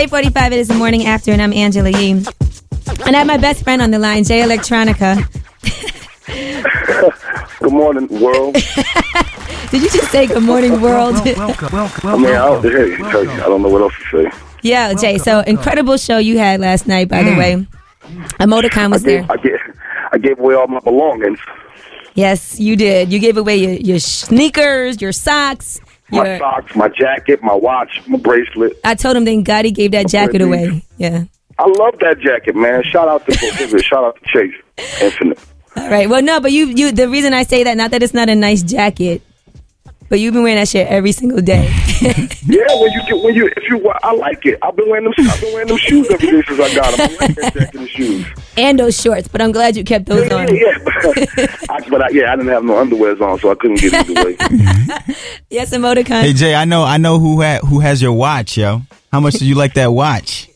J 45, it is the morning after, and I'm Angela Yee. And I have my best friend on the line, Jay Electronica. Good morning, world. Did you just say good morning, world? Welcome, welcome, welcome. I mean, I don't, hey, I don't know what else to say. yeah, Jay. So incredible show you had last night, by the mm. way. Emoticon was I there. I gave, I gave away all my belongings. Yes, you did. You gave away your, your sneakers, your socks. My socks, my jacket, my watch, my bracelet. I told him then God he gave that jacket away. Yeah. I love that jacket, man. Shout out to Prohibit. Shout out to Chase Infinite. All right. Well, no, but you, you. The reason I say that, not that it's not a nice jacket, but you've been wearing that shit every single day. Yeah, when you get when you if you I like it. I've been wearing them. I've been wearing them shoes every day since I got them. I like that jacket and shoes. and those shorts. But I'm glad you kept those Yeah, on. yeah. I, but I, yeah, I didn't have no underwears on, so I couldn't get either way. Yes, emoticon. Hey Jay, I know I know who ha- who has your watch, yo. How much do you like that watch?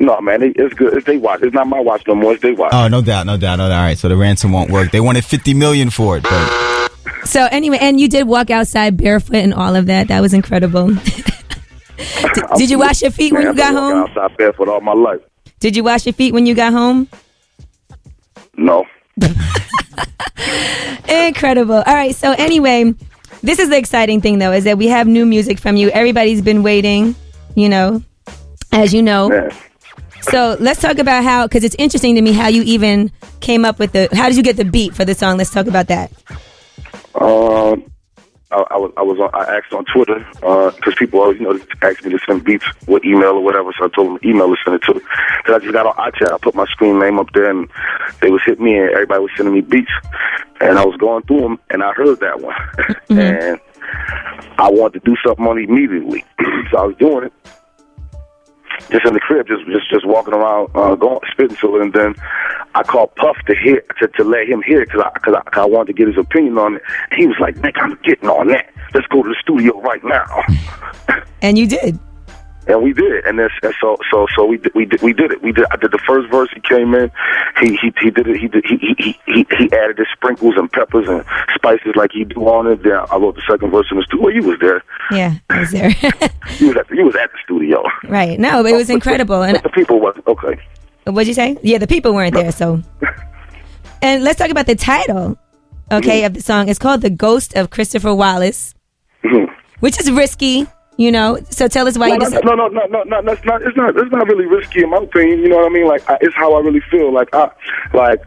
no, man, it's good. It's they watch. It's not my watch no more. It's they watch. Oh, no doubt, no doubt, no doubt. All right, so the ransom won't work. They wanted fifty million for it, but So anyway, and you did walk outside barefoot and all of that. That was incredible. did, did you wash your feet when you got I've been walking home? Outside barefoot all my life. Did you wash your feet when you got home? No. Incredible. All right. So anyway, this is the exciting thing though, is that we have new music from you. Everybody's been waiting, you know, as you know. Man. So let's talk about how, because it's interesting to me how you even came up with the. How did you get the beat for the song? Let's talk about that. Um, I, I was I was on, I asked on Twitter because people always you know ask me to send beats with email or whatever, so I told them email to send it to. Because I just got on iChat, I put my screen name up there, and they was hitting me, and everybody was sending me beats, and I was going through them, and I heard that one, and I wanted to do something on it immediately, so I was doing it. Just in the crib, just just just walking around, uh, going spitting to it, and then I called Puff to hear to, to let him hear because I because I, 'cause I wanted to get his opinion on it. And he was like, "Nick, I'm getting on that. Let's go to the studio right now." And you did. And we did, and, this, and so so so we did, we did we did it. We did. I did the first verse. He came in. He he he did it. He did he he he, he added his sprinkles and peppers and spices like he do on it. Then I wrote the second verse in the studio. Well, you was there. Yeah, I was there. You was at the, you was at the studio. right. No, but it was But- incredible. But, And but the people wasn't okay. what'd you say? Yeah, the people weren't there. So, and let's talk about the title. Okay, of the song. It's called "The Ghost of Christopher Wallace," Mhm. which is risky. You know. So tell us why No, you no, decided. no, no, no, no, no, that's not. It's not. It's not really risky in my opinion. You know what I mean? Like, I, it's how I really feel. Like, I, like,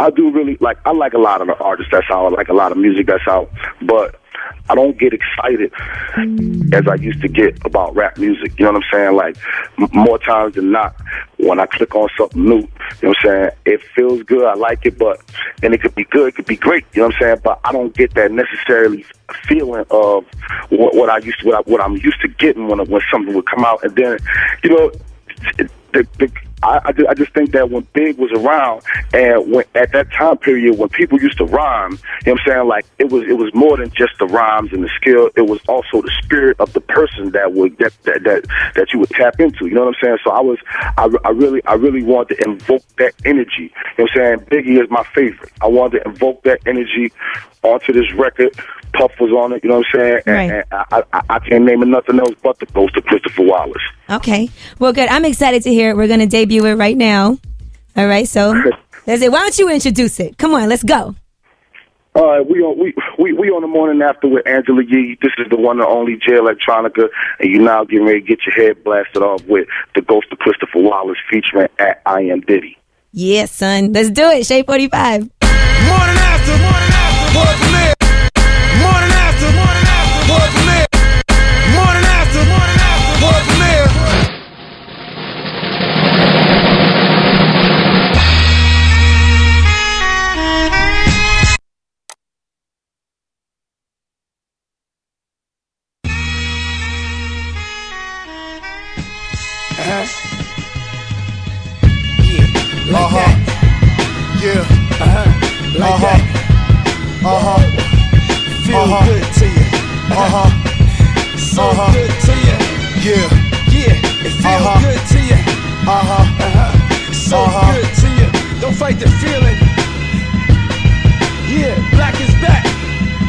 I do really like. I like a lot of the artists that's out. I like a lot of music that's out, but I don't get excited as I used to get about rap music. You know what I'm saying? Like, m- more times than not, when I click on something new, you know what I'm saying? It feels good. I like it, but and it could be good. It could be great. You know what I'm saying? But I don't get that necessarily feeling of what, what I used to, what, I, what I'm used to getting when when something would come out, and then, you know, the, the, I, I, just think that when Big was around, and when at that time period when people used to rhyme, you know what I'm saying? Like it was it was more than just the rhymes and the skill. It was also the spirit of the person that would that that that, that you would tap into. You know what I'm saying? So I was I, I really I really wanted to invoke that energy. You know what I'm saying? Biggie is my favorite. I wanted to invoke that energy onto this record. Puff was on it, you know what I'm saying? And, Right. and I, I, I can't name it nothing else but the ghost of Christopher Wallace. Okay. Well, good. I'm excited to hear it. We're going to debut it right now. All right. So that's it. Why don't you introduce it? Come on, let's go. All right, we on we, we we on the morning after with Angela Yee. This is the one and only Jay Electronica, and you now getting ready to get your head blasted off with the Ghost of Christopher Wallace featuring at I Am Diddy. Yes, son. Let's do it. Shade 45. Morning after, Yeah. Uh huh. Uh huh. Uh huh. Feel Uh-huh. good to you. Uh huh. So Uh-huh. good to you. Yeah. Yeah, it feels Uh-huh. good to you. Uh huh. Uh-huh. So Uh-huh. good to you. Don't fight the feeling. Yeah, black is back.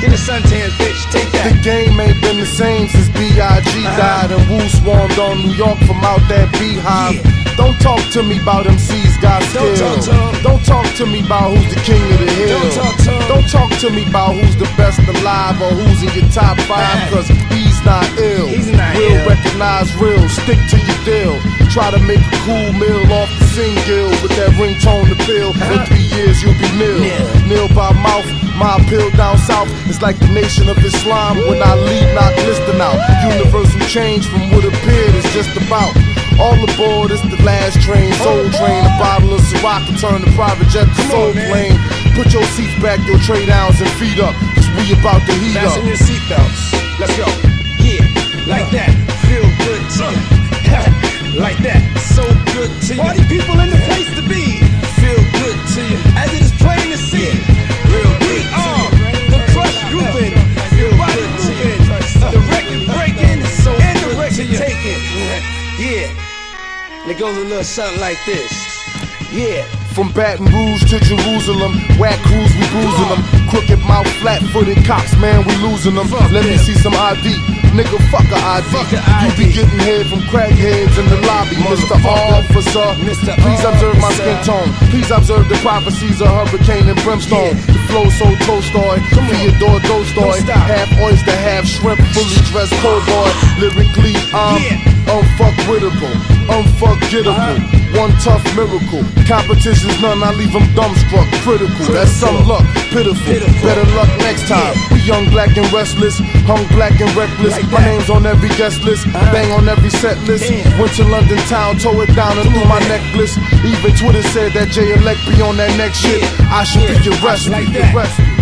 Get a suntan, bitch. Take that. The game ain't been the same since B.I.G. Uh-huh. died and Wu swarmed on New York from out that beehive. Yeah. Don't talk to me about MCs got skill. Don't talk. Don't talk to me about who's the king of the hill. Don't talk. Don't talk to me about who's the best alive or who's in your top five, cause he's not ill. He's not real ill. recognize real, stick to your deal. Try to make a cool meal off the single with that ringtone to fill. In three years you'll be nil. Nil. By mouth, my appeal down south. It's like the nation of Islam when I lead, not listen out. Universal change from what appeared is just about. All aboard, it's the last train, soul train. A bottle of Ciroc can turn the private jet to Come soul on, plane. Put your seats back, your tray downs and feet up. Cause we about to heat up. Fasten your seatbelts. Let's go. Yeah, like that. Feel good to you. like that. So good to you. Party people in the place to be. Feel good to you. As it is plain to see. Real we are the crush grouping. Feel body moving. The record breaking. So and the record taking. Yeah. It goes a little something like this. Yeah. From Baton Rouge to Jerusalem, whack crews, we bruising them. Crooked mouth, flat footed cops, man, we losing them. Fuck Let me see some ID. Nigga, fuck a ID. Fuck a You be ID. getting head from crackheads in the lobby. Mr. Officer, Mr. please observe my skin tone. Please observe the prophecies of hurricane and brimstone. Yeah. Flow so Tolstoy, Come on. Fyodor Dostoy. Don't stop. Half oyster, half shrimp, fully dressed cold boy. Lyrically, I'm Yeah. unfuckwittable, unforgettable. One tough miracle. Competition's none, I leave them dumbstruck. Critical, that's some luck. Pitiful. Pitiful. Better luck next time. Yeah. We young, black, and restless. Hung black and reckless. Like my name's on every guest list. Uh-huh. Bang on every set list. Damn. Went to London town, tore it down and threw my necklace. Even Twitter said that Jay elect be on that next shit. Yeah. I should Yeah. be arrested. Like arrested.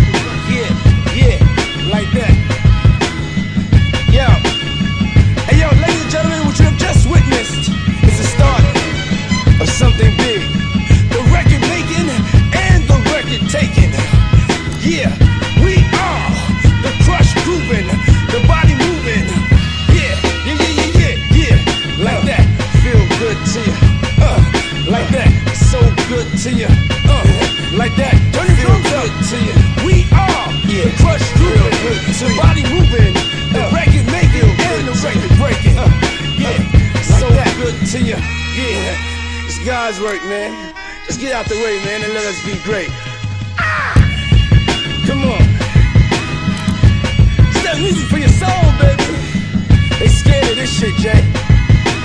Grooving, the body moving, the record making and the record breaking. Uh, yeah, so good to you. Yeah, it's God's work, man. Just get out the way, man, and let us be great. Ah! Come on. It's that music for your soul, baby. They scared of this shit, Jay.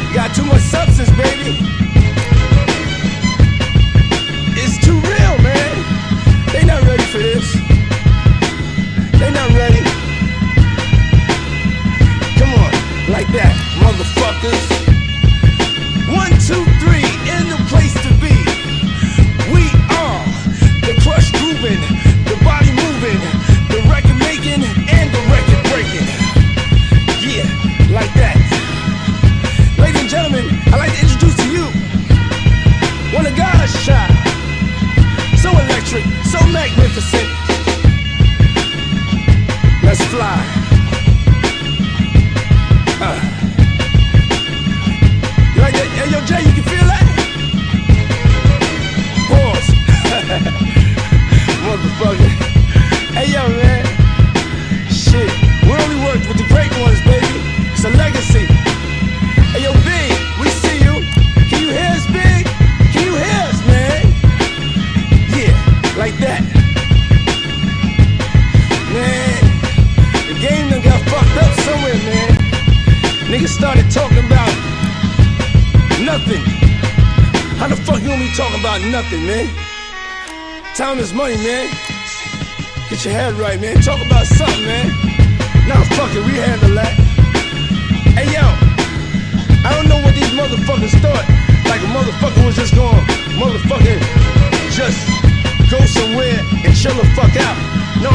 You got too much substance, baby. It's too real, man. They not ready for this. So magnificent. About nothing, man? Time is money, man. Get your head right, man. Talk about something, man. Nah, fuck it, we handle that. Hey, yo, I don't know what these motherfuckers thought. Like a motherfucker was just going, motherfucking, just go somewhere and chill the fuck out. No,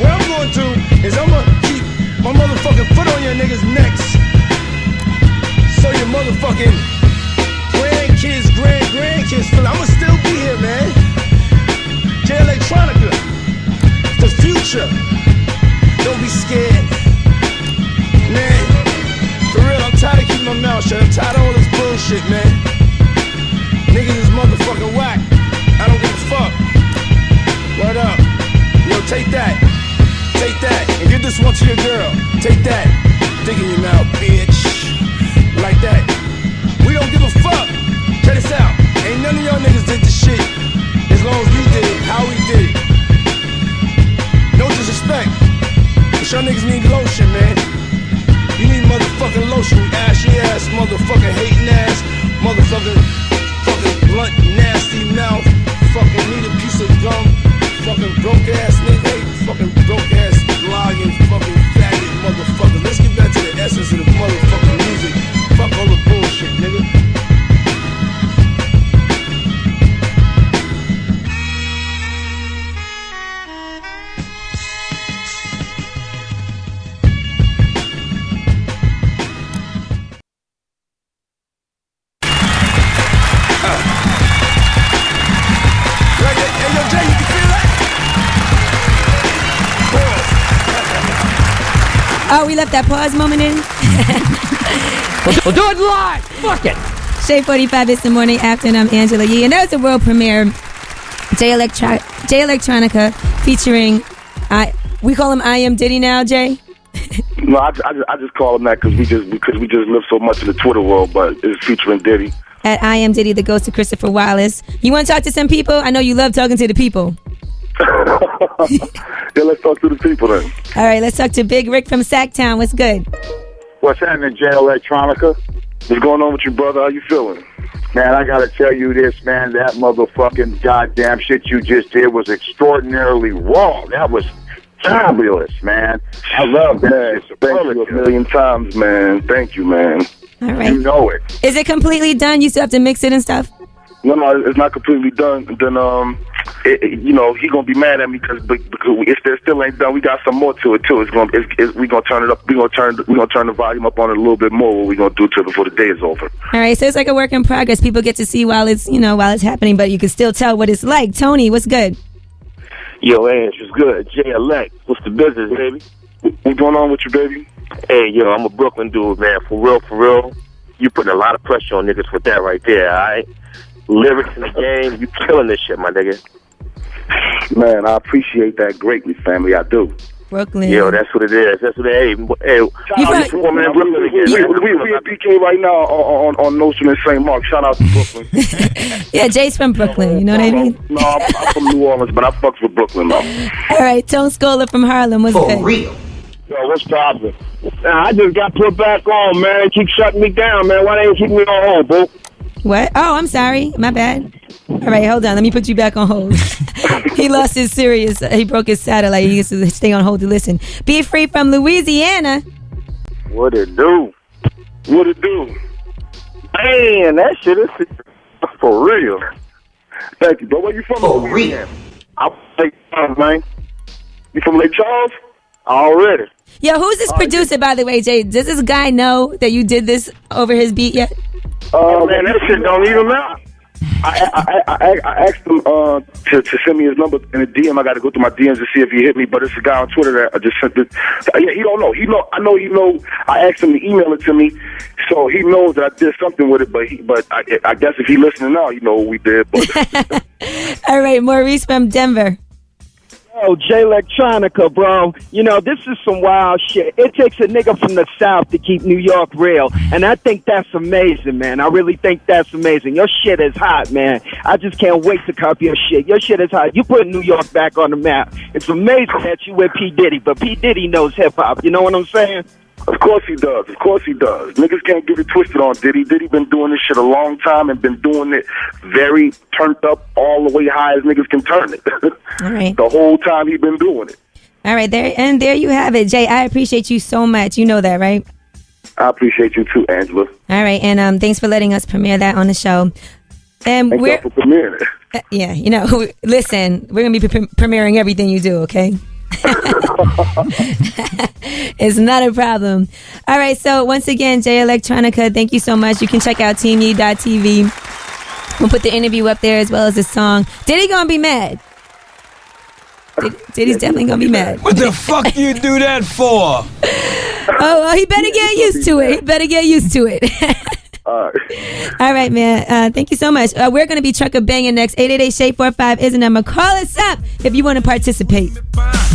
what I'm going to is I'm gonna keep my motherfucking foot on your niggas' necks. So your motherfucking grandkids, grand grandkids feel I'ma still be here, man. Jay Electronica, the future. Don't be scared, man. For real, I'm tired of keeping my mouth shut. I'm tired of all this bullshit, man. Niggas is motherfucking whack. I don't give a fuck. Word up. Yo, take that. Take that and give this one to your girl. Take that. In your mouth, bitch. Like that. We don't give a fuck. Check this out. Ain't none of y'all niggas did this shit. As long as we did it, how we did it. No disrespect. But y'all niggas need lotion, man. You need motherfucking lotion, ashy ass, motherfucking hating ass, motherfucking left that pause moment in. We'll do it live. Fuck it. Shade 45 is the morning after, and I'm Angela Yee. And that was a world premiere. J, Electro- Jay Electronica featuring, I we call him I Am Diddy now, Jay. No, I, I, just, I just call him that because we just because we just live so much in the Twitter world. But it's featuring Diddy. At I Am Diddy, the ghost of Christopher Wallace. You want to talk to some people? I know you love talking to the people. yeah, let's talk to the people then. All right, let's talk to Big Rick from Sacktown. What's good? What's happening, Jay Electronica? What's going on with you, brother? How you feeling? Man, I gotta tell you this, man. That motherfucking goddamn shit you just did was extraordinarily wrong. That was fabulous, man. I love that Man, shit. thank you a Superlative. million times, man. Thank you, man. All right. You know it. Is it completely done? You still have to mix it and stuff? No, no, it's not completely done. Then, um, it, it- you know, he gonna be mad at me because because if it still ain't done, we got some more to it too. It's gonna, it's, it's, we gonna turn it up. We gonna turn, we gonna turn the volume up on it a little bit more. What we gonna do to it before the day is over? All right, so it's like a work in progress. People get to see while it's, you know, while it's happening, but you can still tell what it's like. Tony, what's good? Yo, Ash, what's good? J Elect, what's the business, baby? What's going on with you, baby? Hey, yo, I'm a Brooklyn dude, man. For real, for real. You putting a lot of pressure on niggas with that right there, alright? Lyrics in the game, you killing this shit, my nigga. Man, I appreciate that greatly, family. I do. Brooklyn. Yo, that's what it is. That's what it is. Hey, hey, You I'm woman in Brooklyn again. We, man. we, we at PK right now on, on, on Nostrand and St. Mark. Shout out to Brooklyn. yeah, Jay's from Brooklyn. You know what I mean? No, I'm, I'm from New Orleans, but I fucks with Brooklyn though. All right, Tone Scola from Harlem. What's For good? Yo, what's poppin'? Nah, I just got put back on, man. Keep shutting me down, man. Why they ain't keep me on hold, boo? What? Oh, I'm sorry. My bad. All right, hold on. Let me put you back on hold. he lost his Sirius. He broke his satellite. He used to stay on hold to listen. Be free from Louisiana. What it do? What it do? Man, that shit is for real. Thank you, bro. Where you from? For real. I'm Lake Charles, man. You from Lake Charles? Already. Yo, who's this producer, by the way, Jay? Does this guy know that you did this over his beat yet? Uh, man, that shit don't even matter. I, I, I, I, I asked him uh, to, to send me his number in a DM. I got to go through my DMs to see if he hit me. But it's a guy on Twitter that I just sent it. Yeah, he don't know. He know. I know. He know. I asked him to email it to me, so he knows that I did something with it. But he, but I, I guess if he listening now, you know what we did. But All right, Maurice from Denver. Oh, Jay Electronica, bro. You know, this is some wild shit. It takes a nigga from the South to keep New York real. And I think that's amazing, man. I really think that's amazing. Your shit is hot, man. I just can't wait to copy your shit. Your shit is hot. You put New York back on the map. It's amazing that you with P. Diddy, but P. Diddy knows hip hop. You know what I'm saying? Of course he does. Of course he does. Niggas can't get it twisted on Diddy. Diddy been doing this shit a long time and been doing it very turned up all the way high as niggas can turn it. All right. the whole time he been doing it. All right, there and there you have it, Jay. I appreciate you so much. You know that, right? I appreciate you too, Angela. All right, and um, thanks for letting us premiere that on the show. And Thank we're you for premiering it. uh, yeah, you know, listen, we're gonna be pre- premiering everything you do, okay? it's not a problem. All right, so once again, Jay Electronica, thank you so much. You can check out teamye.tv. We'll put the interview up there as well as the song. Diddy gonna be mad? Did, Diddy's definitely gonna be mad. What the fuck you do that for? Oh, well, he better get used to it. He better get used to it. All right. All right, man. Uh, thank you so much. Uh, we're going to be trucker banging next. 888 Shade 45 is a number. Call us up if you want to participate. Fine.